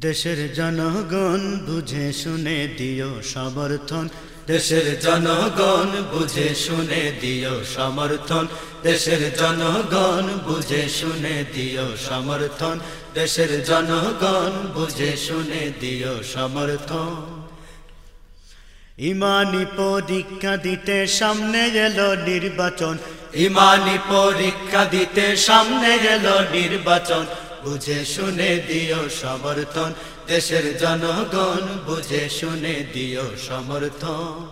দেশের জনগণ বুঝে শুনে দিও সমর্থন। দেশের জনগণ বুঝে শুনে দিও সমর্থন। দেশের জনগণ বুঝে শুনে দিও সমর্থন। দেশের জনগণ বুঝে শুনে দিও সমর্থন। ইমানি পরীক্ষা দিতে সামনে এলো নির্বাচন। ইমানি পরীক্ষা দিতে সামনে এলো নির্বাচন। বুঝে শুনে দিও সমর্থন। দেশের জনগণ বুঝে শুনে দিও সমর্থন।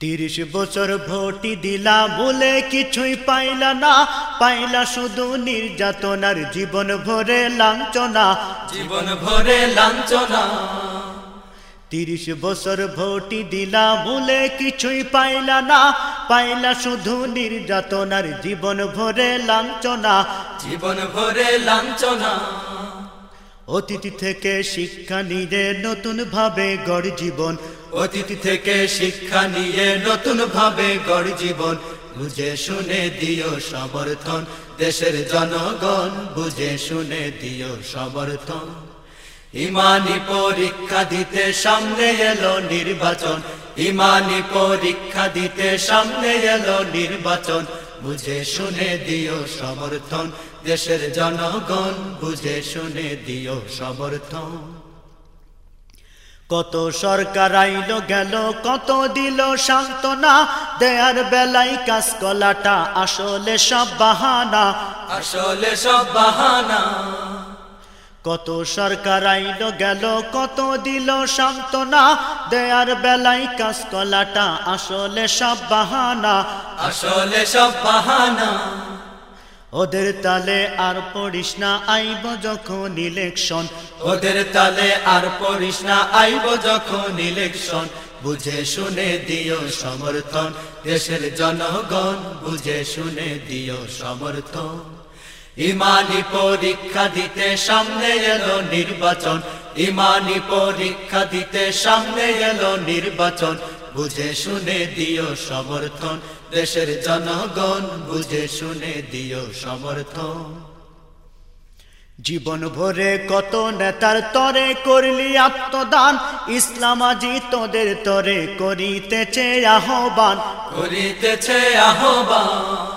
তিরিশ বছর ভোটি দিলা বলে কিছুই পাইলা না। পাইলা শুধু নির্যাতনার জীবন ভরে লাঞ্ছনা। জীবন ভরে লাঞ্ছনা। তিরিশ বছর ভোটি দিলা বলে কিছুই পাইলা না। পাইলা শুধু নির্যাতনার জীবন ভরে লাঞ্ছনা। জীবন ভরে লাঞ্ছনা। অতিথি থেকে শিক্ষা নিয়ে নতুন ভাবে গড় জীবন। অতীত থেকে শিক্ষা নিয়ে নতুন ভাবে গড় জীবন। বুঝে শুনে দিও সমর্থন। দেশের জনগণ বুঝে শুনে দিও সমর্থন। ইমানি পরীক্ষা দিতে সামনে এলো নির্বাচন। ইমানি পরীক্ষা দিতে সামনে এলো নির্বাচন। বুঝে শুনে দিও সমর্থন। দেশের জনগণ বুঝে শুনে দিও সমর্থন। কত সরকার আইল গেল, কত দিল সান্ত্বনা। দেয়ার বেলায় কাজ কলাটা আসলে সব বাহানা। আসলে সব বাহানা। কত সরকার আইল গেল কত দিল সান্ত্বনা। দেয়ার বেলায় কাজ কলাটা আসলে সব বাহানা। আসলে সব বাহানা। ওদের তালে আর পড়িস না আইব যখন ইলেকশন ওদের তালে আর পড়িস না আইব যখন ইলেকশন বুঝে শুনে দিও সমর্থন দেশের জনগণ বুঝে শুনে দিও সমর্থন। ইমানি পরীক্ষা দিতে সামনে এলো নির্বাচন। ইমানি পরীক্ষা দিতে সামনে এলো নির্বাচন। বুঝে শুনে দিও সমর্থন। দেশের জনগণ বুঝে শুনে দিও সমর্থন। জীবন ভরে কত নেতার তরে করলি আত্মদান। ইসলাম আজি তোদের তরে করিতেছে আহ্বান। করিতেছে আহ্বান।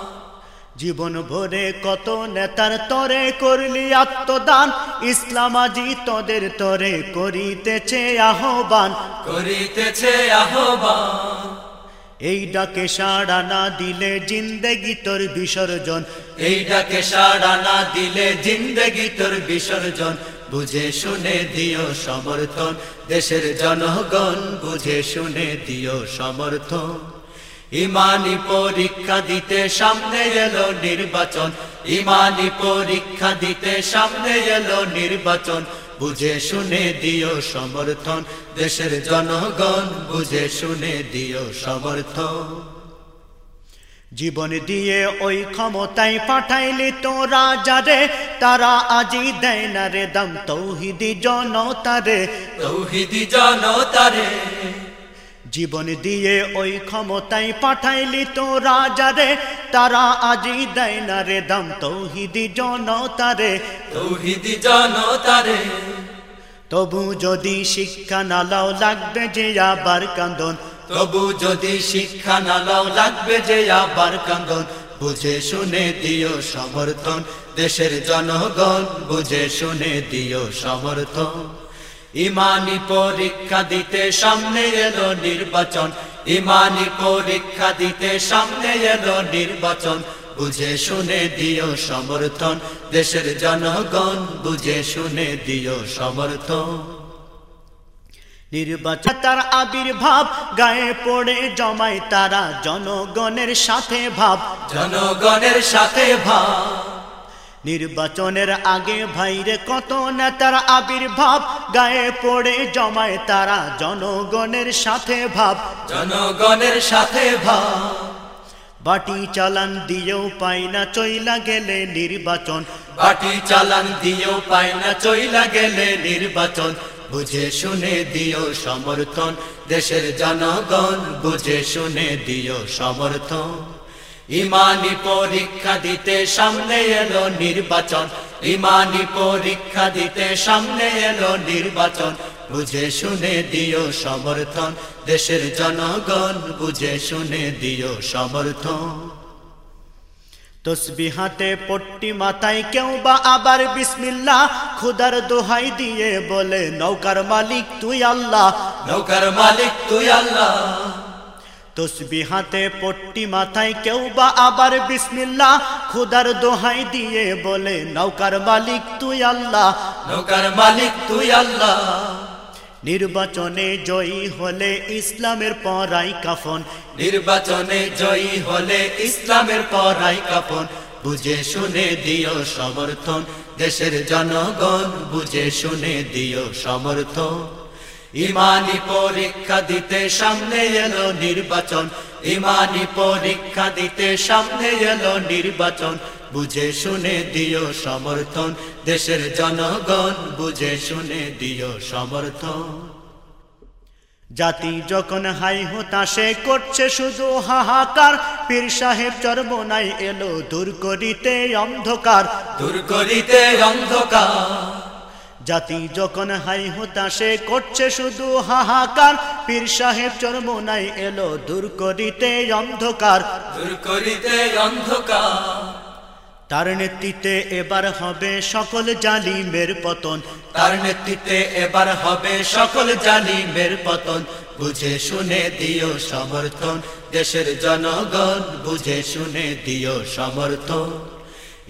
জীবন ভরে কত নেতার তরে করলি আত্মদান। ইসলাম আজি তোদের তরে করিতেছে আহ্বান। করিতেছে আহ্বান। এই ডাকে সাড়া না দিলে জিন্দেগি তোর বিসর্জন। এই ডাকে সাড়া না দিলে জিন্দগি তোর বিসর্জন। বুঝে শুনে দিও সমর্থন। দেশের জনগণ বুঝে শুনে দিও সমর্থন। ইমানি পরীক্ষা দিতে সামনে এলো নির্বাচন। ইমানি পরীক্ষা দিতে সামনে এলো নির্বাচন। বুঝে শুনে দিও সমর্থন। দেশের জনগণ বুঝে শুনে দিও সমর্থন। জীবন দিয়ে ওই ক্ষমতায় পাঠাইলি তোরা যারে তারা আজি দেয় না রে দম। তৌহিদি জনতারে তৌহিদি জনতারে জীবন দিয়ে ওই ক্ষমতায় পাঠাইলি তোরা যারে তারা আজি দেয় না রে দম তৌহিদি জনতারে। তৌহিদি জনতারে। তবু যদি শিক্ষা নালাও লাগবে যে আবার কান্দন। তবু যদি শিক্ষা নালাও লাগবে যে আবার কান্দন। বুঝে শুনে দিও সমর্থন দেশের জনগণ বুঝে শুনে দিও সমর্থন। ইমানি পরীক্ষা দিতে সামনে এলো নির্বাচন। ইমানি পরীক্ষা দিতে সামনে এলো নির্বাচন। বুঝে শুনে দিও সমর্থন। দেশের জনগণ বুঝে শুনে দিও সমর্থন। নির্বাচন তার আবির্ভাব, গায়ে পড়ে জমায় তারা জনগণের সাথে ভাব। জনগণের সাথে ভাব। নির্বাচনের আগে ভাইরে কত নেতার আবির্ভাব? গায়ে পড়ে জমায় তারা জনগণের সাথে ভাব। জনগণের সাথে ভাব। বাটি চালান দিয়েও পাই না চইলা গেলে নির্বাচন। বাটি চালান দিয়েও পায় না চইলা গেলে নির্বাচন। বুঝে শুনে দিও সমর্থন। দেশের জনগণ বুঝে শুনে দিও সমর্থন। ইমানি পরীক্ষা দিতে সামনে এলো নির্বাচন। ইমানি পরীক্ষা দিতে সামনে এলো নির্বাচন। বুঝে শুনে দিও সমর্থন। দেশের জনগণ বুঝে শুনে দিও সমর্থন। তসবিহাতে পট্টি মাথায় কেউ বা আবার বিসমিল্লা। খুদার দোহাই দিয়ে বলে, নৌকার মালিক তুই আল্লাহ। নৌকার মালিক তুই আল্লাহ। তসবিহাতে পট্টি মাথায় কেউ বা আবার বিসমিল্লা খুদার দোহাই দিয়ে বলে নৌকার মালিক তুই আল্লাহ নৌকার মালিক তুই আল্লাহ। নির্বাচনে জয়ী হলে ইসলামের পরাই কাফন। নির্বাচনে জয়ী হলে ইসলামের পরাই কাপন বুঝে শুনে দিও সমর্থন দেশের জনগণ বুঝে শুনে দিও সমর্থন। ইমানি পরীক্ষা দিতে সামনে এলো নির্বাচন। ইমানি পরীক্ষা দিতে সামনে এলো নির্বাচন। বুঝে শুনে দিও সমর্থন। দেশের জনগণ বুঝে শুনে দিও সমর্থন। জাতি যখন হাই হতাশে করছে শুধু হাহাকার, পীর সাহেব চর্মনাই এলো দূর করিতে অন্ধকার। দূর করিতে অন্ধকার। জাতি যখন হাই হতাশে করছে শুধু হাহাকার পীর সাহেব চর্মনাই এলো দূর করিতে অন্ধকার। দূর করিতে অন্ধকার। তার নেতৃত্বে এবার হবে সকল জালিমের পতন। তার নেতৃত্বে এবার হবে সকল জালিমের পতন। বুঝে শুনে দিও সমর্থন। দেশের জনগণ বুঝে শুনে দিও সমর্থন।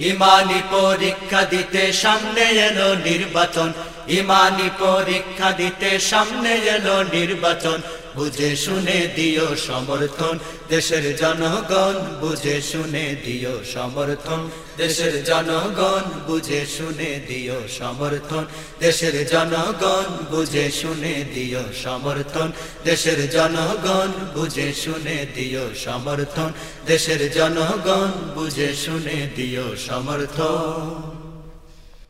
ইমানি পরীক্ষা দিতে সামনে এলো নির্বাচন। ইমানি পরীক্ষা দিতে সামনে এলো নির্বাচন। বুঝে শুনে দিও সমর্থন। দেশের জনগণ, বুঝে শুনে দিও সমর্থন। দেশের জনগণ, বুঝে শুনে দিও সমর্থন। দেশের জনগণ, বুঝে শুনে দিও সমর্থন। দেশের জনগণ, বুঝে শুনে দিও সমর্থন। দেশের জনগণ, বুঝে শুনে দিও সমর্থন।